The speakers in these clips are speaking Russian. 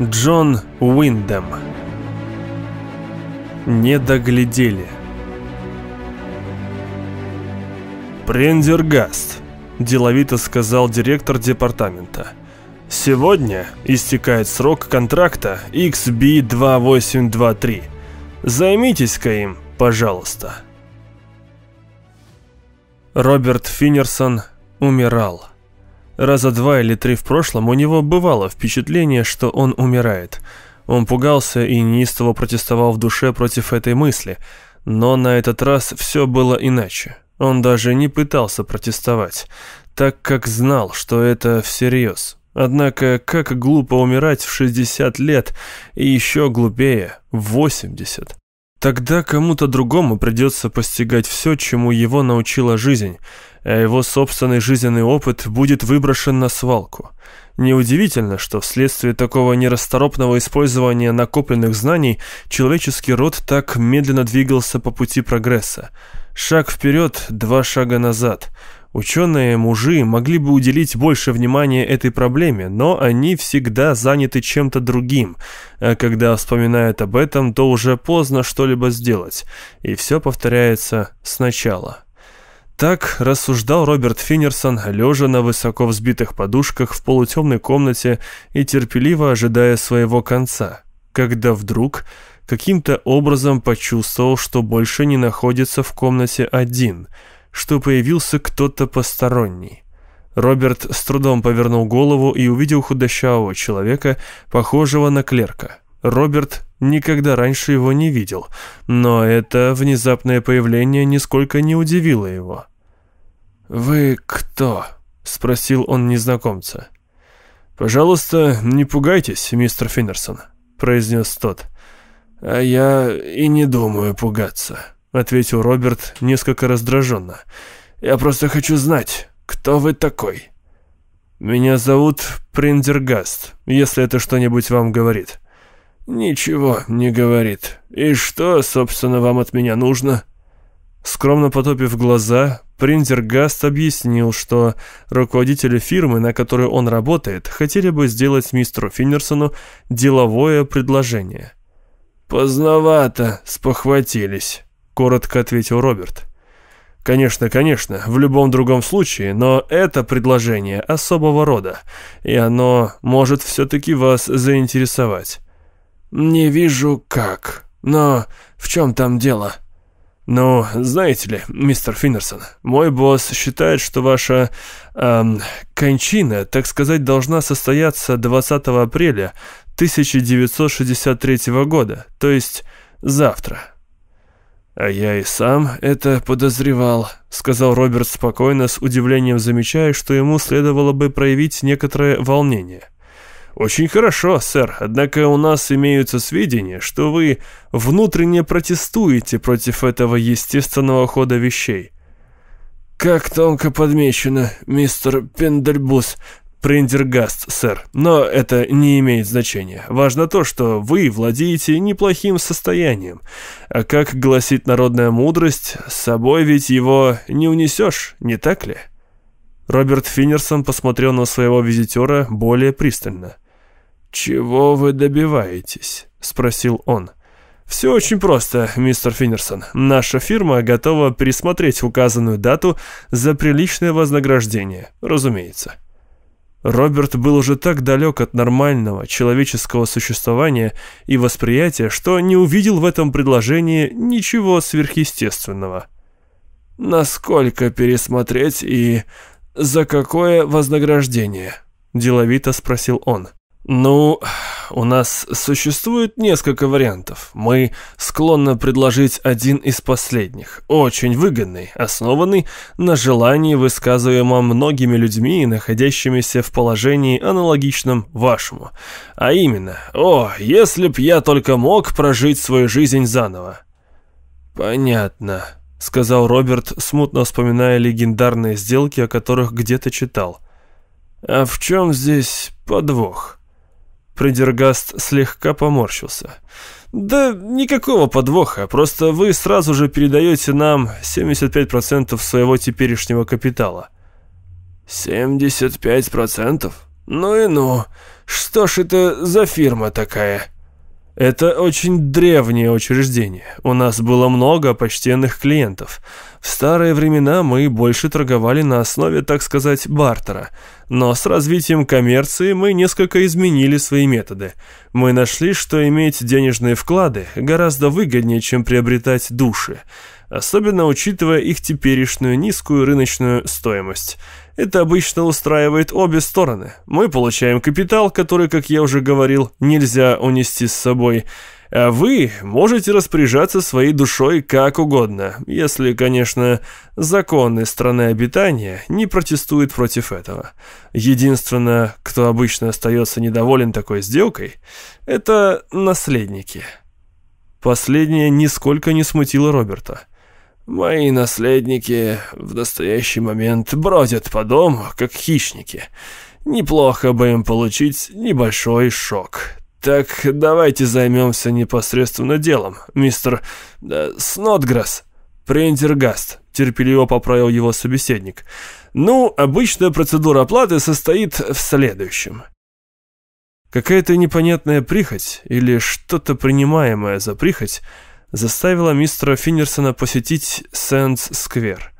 Джон Уиндем. Не доглядели. «Прендергаст», – деловито сказал директор департамента. «Сегодня истекает срок контракта XB2823. Займитесь-ка им, пожалуйста». Роберт Финнерсон умирал. Раза два или три в прошлом у него бывало впечатление, что он умирает. Он пугался и неистово протестовал в душе против этой мысли, но на этот раз все было иначе. Он даже не пытался протестовать, так как знал, что это всерьез. Однако, как глупо умирать в 60 лет и еще глупее в 80. Тогда кому-то другому придется постигать все, чему его научила жизнь, а его собственный жизненный опыт будет выброшен на свалку. Неудивительно, что вследствие такого нерасторопного использования накопленных знаний человеческий род так медленно двигался по пути прогресса. Шаг вперед, два шага назад – Ученые-мужи могли бы уделить больше внимания этой проблеме, но они всегда заняты чем-то другим, а когда вспоминают об этом, то уже поздно что-либо сделать, и все повторяется сначала. Так рассуждал Роберт Финнерсон, лежа на высоко взбитых подушках в полутемной комнате и терпеливо ожидая своего конца, когда вдруг каким-то образом почувствовал, что больше не находится в комнате один – что появился кто-то посторонний. Роберт с трудом повернул голову и увидел худощавого человека, похожего на клерка. Роберт никогда раньше его не видел, но это внезапное появление нисколько не удивило его. «Вы кто?» — спросил он незнакомца. «Пожалуйста, не пугайтесь, мистер Финнерсон», — произнес тот. «А я и не думаю пугаться», ответил Роберт несколько раздраженно. «Я просто хочу знать, кто вы такой?» «Меня зовут Приндергаст, если это что-нибудь вам говорит». «Ничего не говорит. И что, собственно, вам от меня нужно?» Скромно потопив глаза, Приндергаст объяснил, что руководители фирмы, на которой он работает, хотели бы сделать мистеру Финнерсону деловое предложение. «Поздновато спохватились» коротко ответил Роберт. Конечно, конечно, в любом другом случае, но это предложение особого рода, и оно может все-таки вас заинтересовать. Не вижу как, но в чем там дело? Ну, знаете ли, мистер Финнерсон, мой босс считает, что ваша эм, кончина, так сказать, должна состояться 20 апреля 1963 года, то есть завтра. «А я и сам это подозревал», — сказал Роберт спокойно, с удивлением замечая, что ему следовало бы проявить некоторое волнение. «Очень хорошо, сэр, однако у нас имеются сведения, что вы внутренне протестуете против этого естественного хода вещей». «Как тонко подмечено, мистер Пендельбус», Прендергаст, сэр. Но это не имеет значения. Важно то, что вы владеете неплохим состоянием. А как гласит народная мудрость, с собой ведь его не унесешь, не так ли? Роберт Финнерсон посмотрел на своего визитера более пристально. «Чего вы добиваетесь?» – спросил он. «Все очень просто, мистер Финнерсон. Наша фирма готова пересмотреть указанную дату за приличное вознаграждение, разумеется». Роберт был уже так далек от нормального человеческого существования и восприятия, что не увидел в этом предложении ничего сверхъестественного. «Насколько пересмотреть и за какое вознаграждение?» – деловито спросил он. «Ну, у нас существует несколько вариантов. Мы склонны предложить один из последних, очень выгодный, основанный на желании, высказываемом многими людьми, находящимися в положении аналогичном вашему. А именно, о, если б я только мог прожить свою жизнь заново». «Понятно», — сказал Роберт, смутно вспоминая легендарные сделки, о которых где-то читал. «А в чем здесь подвох?» Придергаст слегка поморщился. «Да никакого подвоха, просто вы сразу же передаете нам 75% своего теперешнего капитала». «75%? «Ну и ну, что ж это за фирма такая?» Это очень древнее учреждение. У нас было много почтенных клиентов. В старые времена мы больше торговали на основе, так сказать, бартера. Но с развитием коммерции мы несколько изменили свои методы. Мы нашли, что иметь денежные вклады гораздо выгоднее, чем приобретать души. Особенно учитывая их теперешнюю низкую рыночную стоимость – это обычно устраивает обе стороны. Мы получаем капитал, который, как я уже говорил, нельзя унести с собой. А вы можете распоряжаться своей душой как угодно, если, конечно, законы страны обитания не протестуют против этого. Единственное, кто обычно остается недоволен такой сделкой, это наследники. Последнее нисколько не смутило Роберта. Мои наследники в настоящий момент бродят по дому, как хищники. Неплохо бы им получить небольшой шок. Так давайте займемся непосредственно делом, мистер э, Снотграсс. Прендергаст, терпеливо поправил его собеседник. Ну, обычная процедура оплаты состоит в следующем. Какая-то непонятная прихоть или что-то принимаемое за прихоть заставила мистера Финнерсона посетить Сэндс-сквер.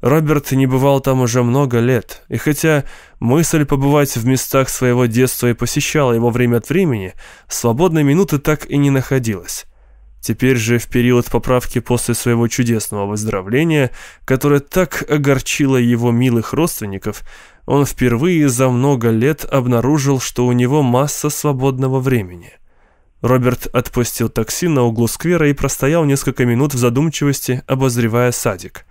Роберт не бывал там уже много лет, и хотя мысль побывать в местах своего детства и посещала его время от времени, свободной минуты так и не находилось. Теперь же в период поправки после своего чудесного выздоровления, которое так огорчило его милых родственников, он впервые за много лет обнаружил, что у него масса свободного времени. Роберт отпустил такси на углу сквера и простоял несколько минут в задумчивости, обозревая садик.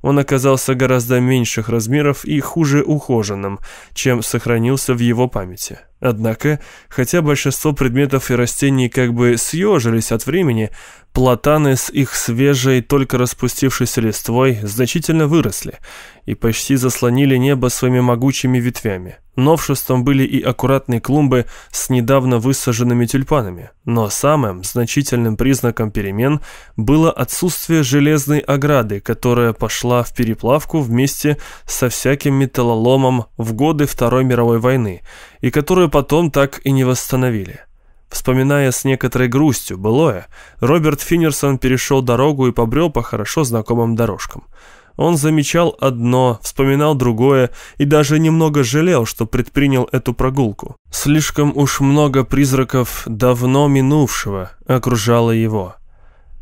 Он оказался гораздо меньших размеров и хуже ухоженным, чем сохранился в его памяти. Однако, хотя большинство предметов и растений как бы съежились от времени, Платаны с их свежей, только распустившейся листвой значительно выросли и почти заслонили небо своими могучими ветвями. Новшеством были и аккуратные клумбы с недавно высаженными тюльпанами, но самым значительным признаком перемен было отсутствие железной ограды, которая пошла в переплавку вместе со всяким металлоломом в годы Второй мировой войны и которую потом так и не восстановили. Вспоминая с некоторой грустью былое, Роберт Финнерсон перешел дорогу и побрел по хорошо знакомым дорожкам. Он замечал одно, вспоминал другое и даже немного жалел, что предпринял эту прогулку. Слишком уж много призраков давно минувшего окружало его.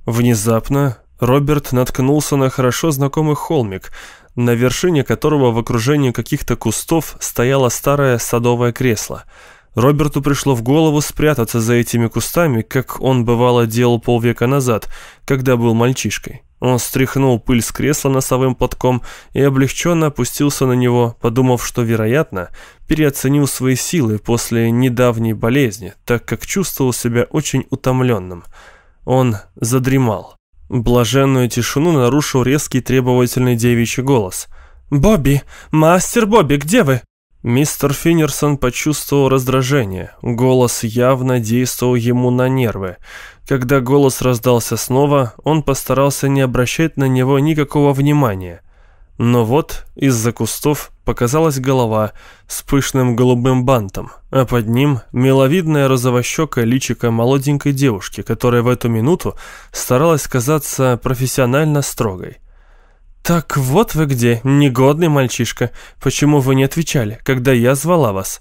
Внезапно Роберт наткнулся на хорошо знакомый холмик, на вершине которого в окружении каких-то кустов стояло старое садовое кресло – Роберту пришло в голову спрятаться за этими кустами, как он бывало делал полвека назад, когда был мальчишкой. Он стряхнул пыль с кресла носовым платком и облегченно опустился на него, подумав, что, вероятно, переоценил свои силы после недавней болезни, так как чувствовал себя очень утомленным. Он задремал. Блаженную тишину нарушил резкий требовательный девичий голос. «Бобби! Мастер Бобби, где вы?» Мистер Финнерсон почувствовал раздражение. Голос явно действовал ему на нервы. Когда голос раздался снова, он постарался не обращать на него никакого внимания. Но вот из-за кустов показалась голова с пышным голубым бантом, а под ним миловидная розовощекая личико молоденькой девушки, которая в эту минуту старалась казаться профессионально строгой. «Так вот вы где, негодный мальчишка. Почему вы не отвечали, когда я звала вас?»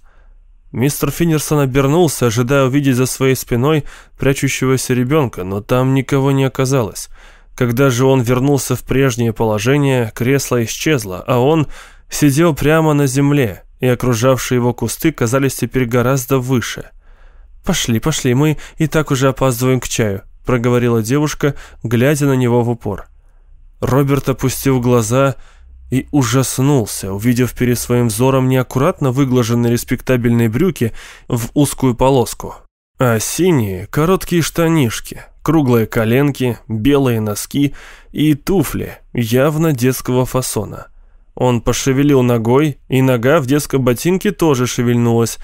Мистер Финнерсон обернулся, ожидая увидеть за своей спиной прячущегося ребенка, но там никого не оказалось. Когда же он вернулся в прежнее положение, кресло исчезло, а он сидел прямо на земле, и окружавшие его кусты казались теперь гораздо выше. «Пошли, пошли, мы и так уже опаздываем к чаю», — проговорила девушка, глядя на него в упор. Роберт опустил глаза и ужаснулся, увидев перед своим взором неаккуратно выглаженные респектабельные брюки в узкую полоску, а синие короткие штанишки, круглые коленки, белые носки и туфли явно детского фасона. Он пошевелил ногой, и нога в детском ботинке тоже шевельнулась,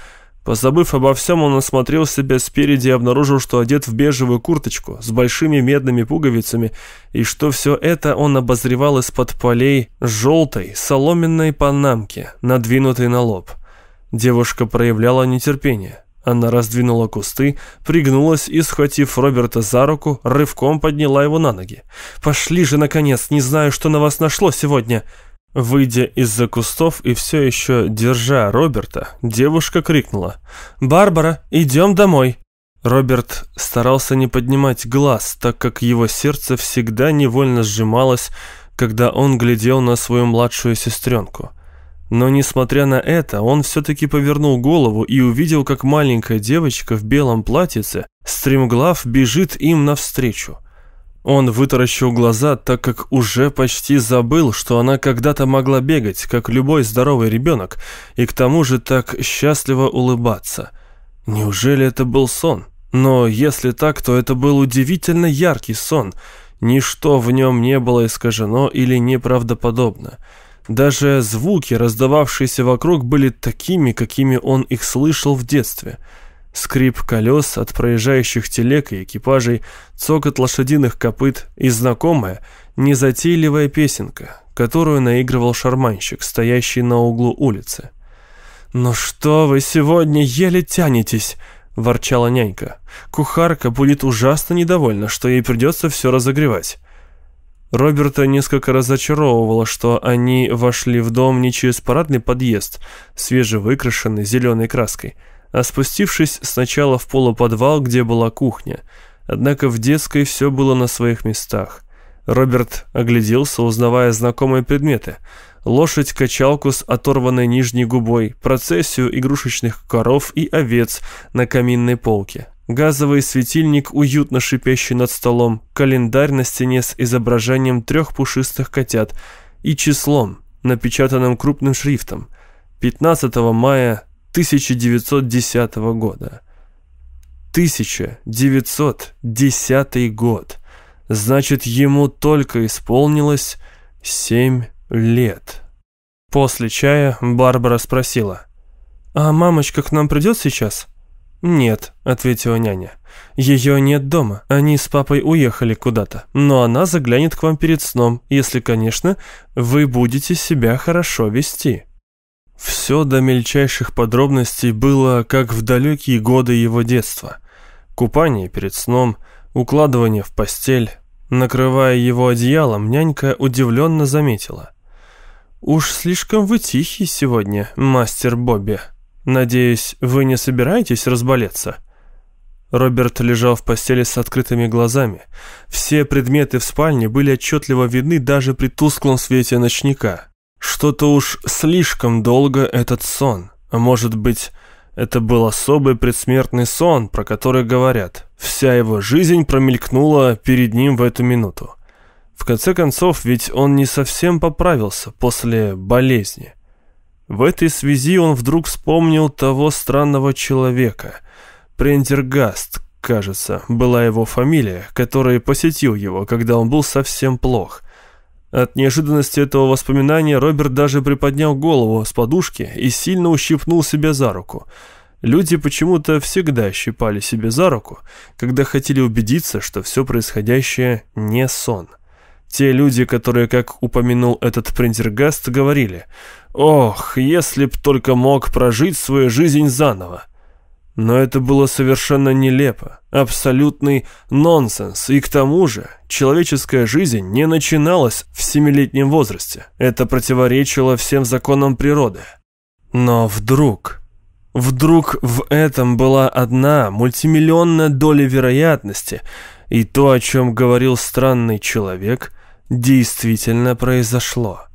Позабыв обо всем, он осмотрел себя спереди и обнаружил, что одет в бежевую курточку с большими медными пуговицами, и что все это он обозревал из-под полей желтой соломенной панамки, надвинутой на лоб. Девушка проявляла нетерпение. Она раздвинула кусты, пригнулась и, схватив Роберта за руку, рывком подняла его на ноги. «Пошли же, наконец, не знаю, что на вас нашло сегодня!» Выйдя из-за кустов и все еще держа Роберта, девушка крикнула «Барбара, идем домой!» Роберт старался не поднимать глаз, так как его сердце всегда невольно сжималось, когда он глядел на свою младшую сестренку. Но, несмотря на это, он все-таки повернул голову и увидел, как маленькая девочка в белом платьице, стремглав, бежит им навстречу. Он вытаращил глаза, так как уже почти забыл, что она когда-то могла бегать, как любой здоровый ребенок, и к тому же так счастливо улыбаться. Неужели это был сон? Но если так, то это был удивительно яркий сон. Ничто в нем не было искажено или неправдоподобно. Даже звуки, раздававшиеся вокруг, были такими, какими он их слышал в детстве. Скрип колес от проезжающих телег и экипажей, цокот лошадиных копыт и знакомая, незатейливая песенка, которую наигрывал шарманщик, стоящий на углу улицы. «Ну что вы сегодня еле тянетесь?» – ворчала нянька. «Кухарка будет ужасно недовольна, что ей придется все разогревать». Роберта несколько разочаровывало, что они вошли в дом не через парадный подъезд, свежевыкрашенный зеленой краской, а спустившись сначала в полуподвал, где была кухня. Однако в детской все было на своих местах. Роберт огляделся, узнавая знакомые предметы. Лошадь-качалку с оторванной нижней губой, процессию игрушечных коров и овец на каминной полке, газовый светильник, уютно шипящий над столом, календарь на стене с изображением трех пушистых котят и числом, напечатанным крупным шрифтом, 15 мая 1910 года. 1910 год. Значит, ему только исполнилось семь лет. После чая Барбара спросила, «А мамочка к нам придет сейчас?» «Нет», — ответила няня. «Ее нет дома. Они с папой уехали куда-то. Но она заглянет к вам перед сном, если, конечно, вы будете себя хорошо вести». Все до мельчайших подробностей было, как в далекие годы его детства. Купание перед сном, укладывание в постель. Накрывая его одеялом, нянька удивленно заметила. «Уж слишком вы тихий сегодня, мастер Бобби». «Надеюсь, вы не собираетесь разболеться?» Роберт лежал в постели с открытыми глазами. Все предметы в спальне были отчетливо видны даже при тусклом свете ночника. Что-то уж слишком долго этот сон. А может быть, это был особый предсмертный сон, про который говорят. Вся его жизнь промелькнула перед ним в эту минуту. В конце концов, ведь он не совсем поправился после болезни. В этой связи он вдруг вспомнил того странного человека. Прендергаст, кажется, была его фамилия, который посетил его, когда он был совсем плох. От неожиданности этого воспоминания Роберт даже приподнял голову с подушки и сильно ущипнул себя за руку. Люди почему-то всегда щипали себе за руку, когда хотели убедиться, что все происходящее не сон. Те люди, которые, как упомянул этот Прендергаст, говорили «Ох, если б только мог прожить свою жизнь заново». Но это было совершенно нелепо, абсолютный нонсенс, и к тому же человеческая жизнь не начиналась в семилетнем возрасте. Это противоречило всем законам природы. Но вдруг... Вдруг в этом была одна мультимиллионная доля вероятности, и то, о чем говорил странный человек, действительно произошло.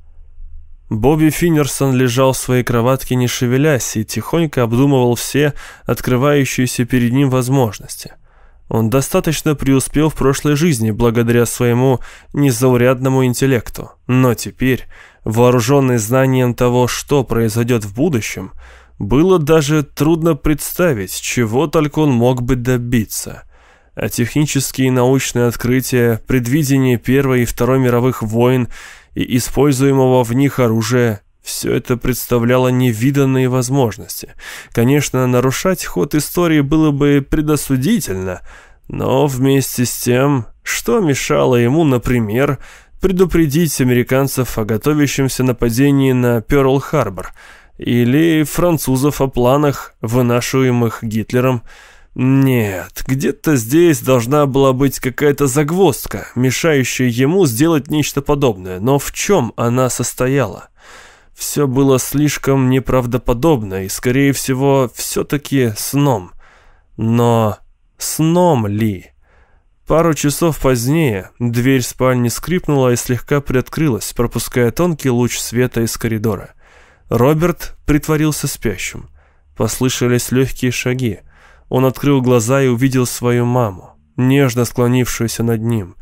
Бобби Финнерсон лежал в своей кроватке не шевелясь и тихонько обдумывал все открывающиеся перед ним возможности. Он достаточно преуспел в прошлой жизни благодаря своему незаурядному интеллекту, но теперь, вооруженный знанием того, что произойдет в будущем, было даже трудно представить, чего только он мог бы добиться – а технические и научные открытия, предвидение Первой и Второй мировых войн и используемого в них оружия – все это представляло невиданные возможности. Конечно, нарушать ход истории было бы предосудительно, но вместе с тем, что мешало ему, например, предупредить американцев о готовящемся нападении на Пёрл-Харбор Или французов о планах, вынашиваемых Гитлером. Нет, где-то здесь должна была быть какая-то загвоздка, мешающая ему сделать нечто подобное. Но в чем она состояла? Все было слишком неправдоподобно и, скорее всего, все-таки сном. Но сном ли? Пару часов позднее дверь спальни скрипнула и слегка приоткрылась, пропуская тонкий луч света из коридора. Роберт притворился спящим. Послышались легкие шаги. Он открыл глаза и увидел свою маму, нежно склонившуюся над ним.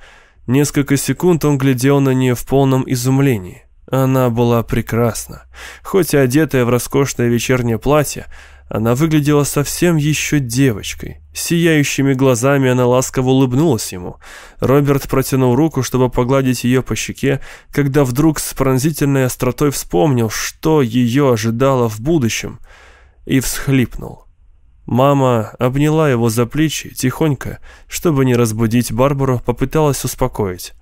Несколько секунд он глядел на нее в полном изумлении. Она была прекрасна. Хоть и одетая в роскошное вечернее платье, она выглядела совсем еще девочкой. Сияющими глазами она ласково улыбнулась ему. Роберт протянул руку, чтобы погладить ее по щеке, когда вдруг с пронзительной остротой вспомнил, что ее ожидало в будущем, и всхлипнул. Мама обняла его за плечи, тихонько, чтобы не разбудить Барбару, попыталась успокоить.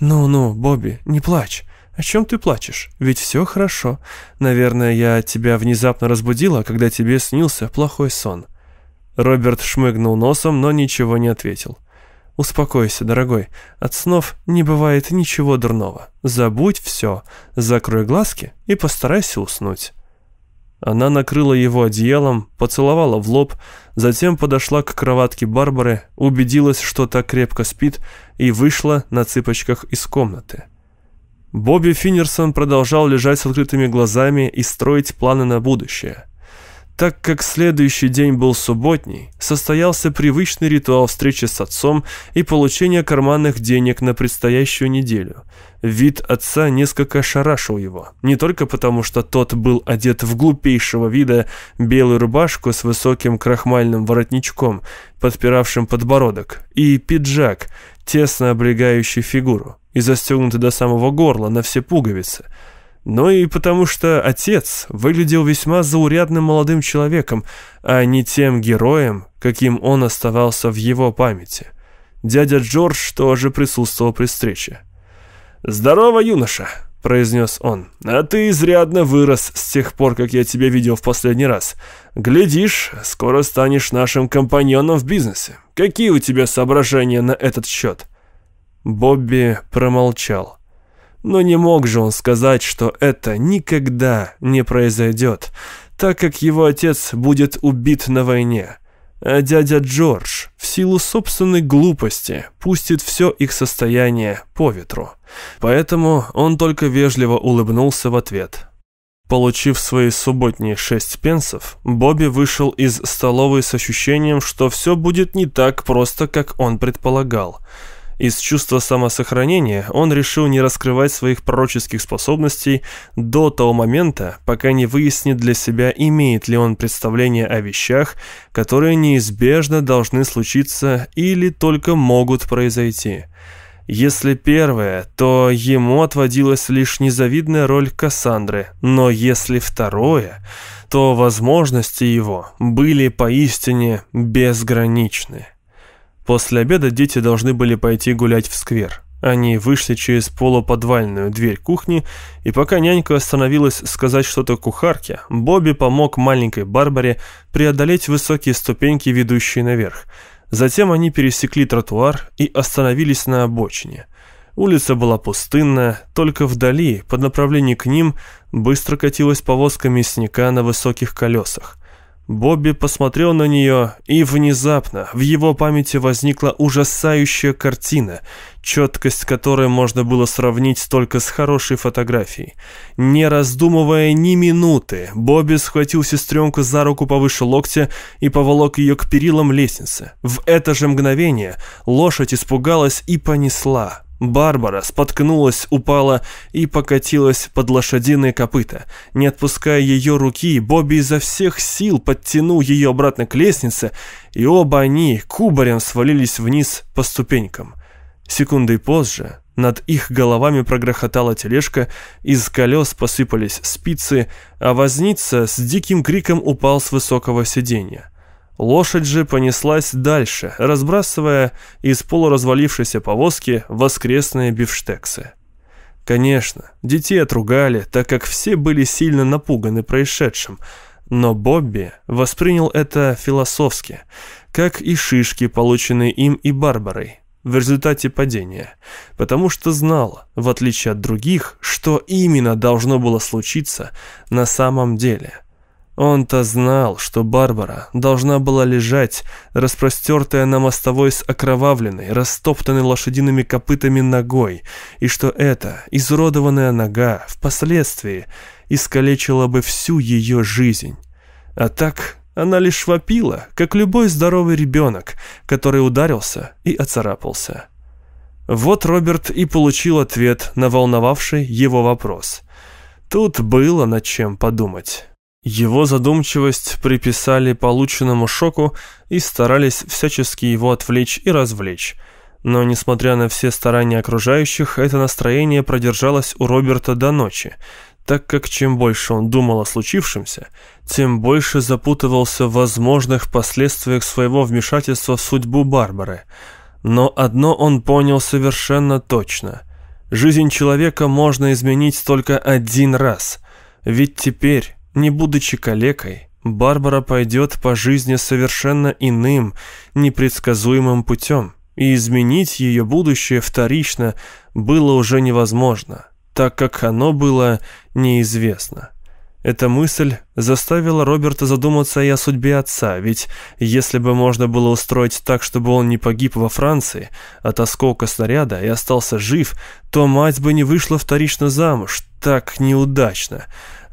«Ну-ну, Бобби, не плачь. «О чем ты плачешь? Ведь все хорошо. Наверное, я тебя внезапно разбудила, когда тебе снился плохой сон». Роберт шмыгнул носом, но ничего не ответил. «Успокойся, дорогой. От снов не бывает ничего дурного. Забудь все, закрой глазки и постарайся уснуть». Она накрыла его одеялом, поцеловала в лоб, затем подошла к кроватке Барбары, убедилась, что та крепко спит, и вышла на цыпочках из комнаты. Бобби Финнерсон продолжал лежать с открытыми глазами и строить планы на будущее. Так как следующий день был субботний, состоялся привычный ритуал встречи с отцом и получения карманных денег на предстоящую неделю. Вид отца несколько ошарашил его, не только потому, что тот был одет в глупейшего вида белую рубашку с высоким крахмальным воротничком, подпиравшим подбородок, и пиджак, тесно облегающий фигуру и застегнуты до самого горла на все пуговицы, но и потому что отец выглядел весьма заурядным молодым человеком, а не тем героем, каким он оставался в его памяти. Дядя Джордж тоже присутствовал при встрече. «Здорово, юноша!» — произнес он. «А ты изрядно вырос с тех пор, как я тебя видел в последний раз. Глядишь, скоро станешь нашим компаньоном в бизнесе. Какие у тебя соображения на этот счет?» Бобби промолчал. Но не мог же он сказать, что это никогда не произойдет, так как его отец будет убит на войне. А дядя Джордж, в силу собственной глупости, пустит все их состояние по ветру. Поэтому он только вежливо улыбнулся в ответ. Получив свои субботние шесть пенсов, Бобби вышел из столовой с ощущением, что все будет не так просто, как он предполагал – из чувства самосохранения он решил не раскрывать своих пророческих способностей до того момента, пока не выяснит для себя, имеет ли он представление о вещах, которые неизбежно должны случиться или только могут произойти. Если первое, то ему отводилась лишь незавидная роль Кассандры, но если второе, то возможности его были поистине безграничны. После обеда дети должны были пойти гулять в сквер. Они вышли через полуподвальную дверь кухни, и пока нянька остановилась сказать что-то кухарке, Бобби помог маленькой Барбаре преодолеть высокие ступеньки, ведущие наверх. Затем они пересекли тротуар и остановились на обочине. Улица была пустынная, только вдали, под направлением к ним, быстро катилась повозка мясника на высоких колесах. Бобби посмотрел на нее, и внезапно в его памяти возникла ужасающая картина, четкость которой можно было сравнить только с хорошей фотографией. Не раздумывая ни минуты, Бобби схватил сестренку за руку повыше локтя и поволок ее к перилам лестницы. В это же мгновение лошадь испугалась и понесла. Барбара споткнулась, упала и покатилась под лошадиные копыта. Не отпуская ее руки, Бобби изо всех сил подтянул ее обратно к лестнице, и оба они кубарем свалились вниз по ступенькам. Секундой позже над их головами прогрохотала тележка, из колес посыпались спицы, а возница с диким криком упал с высокого сиденья. Лошадь же понеслась дальше, разбрасывая из полуразвалившейся повозки воскресные бифштексы. Конечно, детей отругали, так как все были сильно напуганы происшедшим, но Бобби воспринял это философски, как и шишки, полученные им и Барбарой в результате падения, потому что знал, в отличие от других, что именно должно было случиться на самом деле. Он-то знал, что Барбара должна была лежать, распростертая на мостовой с окровавленной, растоптанной лошадиными копытами ногой, и что эта изуродованная нога впоследствии искалечила бы всю ее жизнь. А так она лишь вопила, как любой здоровый ребенок, который ударился и оцарапался. Вот Роберт и получил ответ на волновавший его вопрос. Тут было над чем подумать. Его задумчивость приписали полученному шоку и старались всячески его отвлечь и развлечь. Но, несмотря на все старания окружающих, это настроение продержалось у Роберта до ночи, так как чем больше он думал о случившемся, тем больше запутывался в возможных последствиях своего вмешательства в судьбу Барбары. Но одно он понял совершенно точно. Жизнь человека можно изменить только один раз. Ведь теперь, не будучи калекой, Барбара пойдет по жизни совершенно иным, непредсказуемым путем, и изменить ее будущее вторично было уже невозможно так как оно было неизвестно. Эта мысль заставила Роберта задуматься и о судьбе отца, ведь если бы можно было устроить так, чтобы он не погиб во Франции от осколка снаряда и остался жив, то мать бы не вышла вторично замуж так неудачно,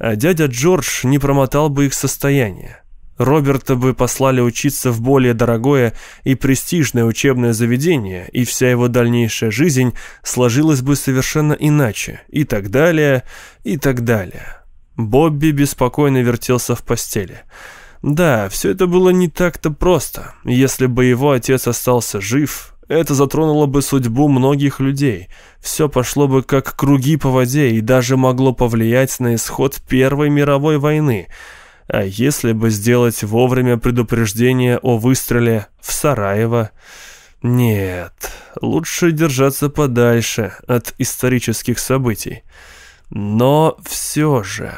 дядя Джордж не промотал бы их состояние. Роберта бы послали учиться в более дорогое и престижное учебное заведение, и вся его дальнейшая жизнь сложилась бы совершенно иначе, и так далее, и так далее. Бобби беспокойно вертелся в постели. Да, все это было не так-то просто. Если бы его отец остался жив, это затронуло бы судьбу многих людей. Все пошло бы как круги по воде и даже могло повлиять на исход Первой мировой войны – а если бы сделать вовремя предупреждение о выстреле в Сараево? Нет, лучше держаться подальше от исторических событий. Но все же...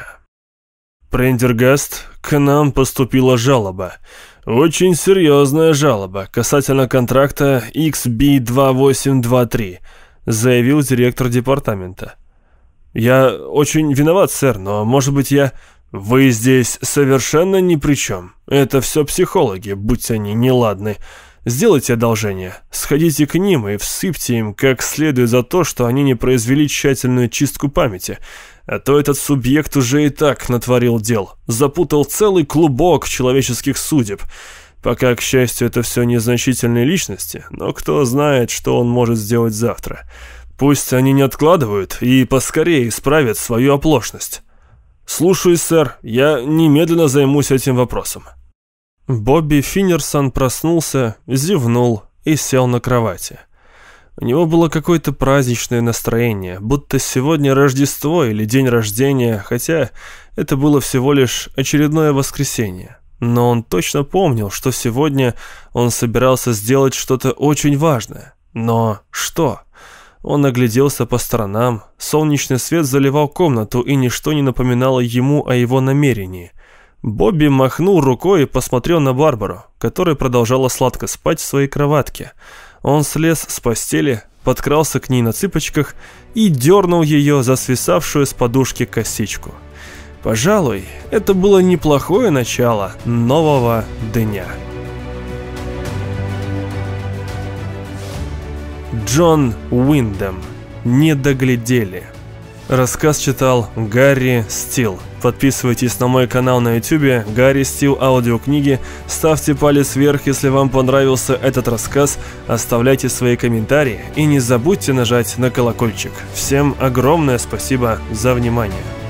Прендергаст, к нам поступила жалоба. Очень серьезная жалоба касательно контракта XB2823, заявил директор департамента. Я очень виноват, сэр, но, может быть, я... «Вы здесь совершенно ни при чем. Это все психологи, будь они неладны. Сделайте одолжение. Сходите к ним и всыпьте им как следует за то, что они не произвели тщательную чистку памяти. А то этот субъект уже и так натворил дел. Запутал целый клубок человеческих судеб. Пока, к счастью, это все незначительные личности, но кто знает, что он может сделать завтра. Пусть они не откладывают и поскорее исправят свою оплошность». «Слушаюсь, сэр. Я немедленно займусь этим вопросом». Бобби Финнерсон проснулся, зевнул и сел на кровати. У него было какое-то праздничное настроение, будто сегодня Рождество или день рождения, хотя это было всего лишь очередное воскресенье. Но он точно помнил, что сегодня он собирался сделать что-то очень важное. Но что? Он огляделся по сторонам, солнечный свет заливал комнату, и ничто не напоминало ему о его намерении. Бобби махнул рукой и посмотрел на Барбару, которая продолжала сладко спать в своей кроватке. Он слез с постели, подкрался к ней на цыпочках и дернул ее за свисавшую с подушки косичку. Пожалуй, это было неплохое начало нового дня. Джон Уиндем. Не доглядели. Рассказ читал Гарри Стил. Подписывайтесь на мой канал на YouTube Гарри Стил аудиокниги. Ставьте палец вверх, если вам понравился этот рассказ. Оставляйте свои комментарии и не забудьте нажать на колокольчик. Всем огромное спасибо за внимание.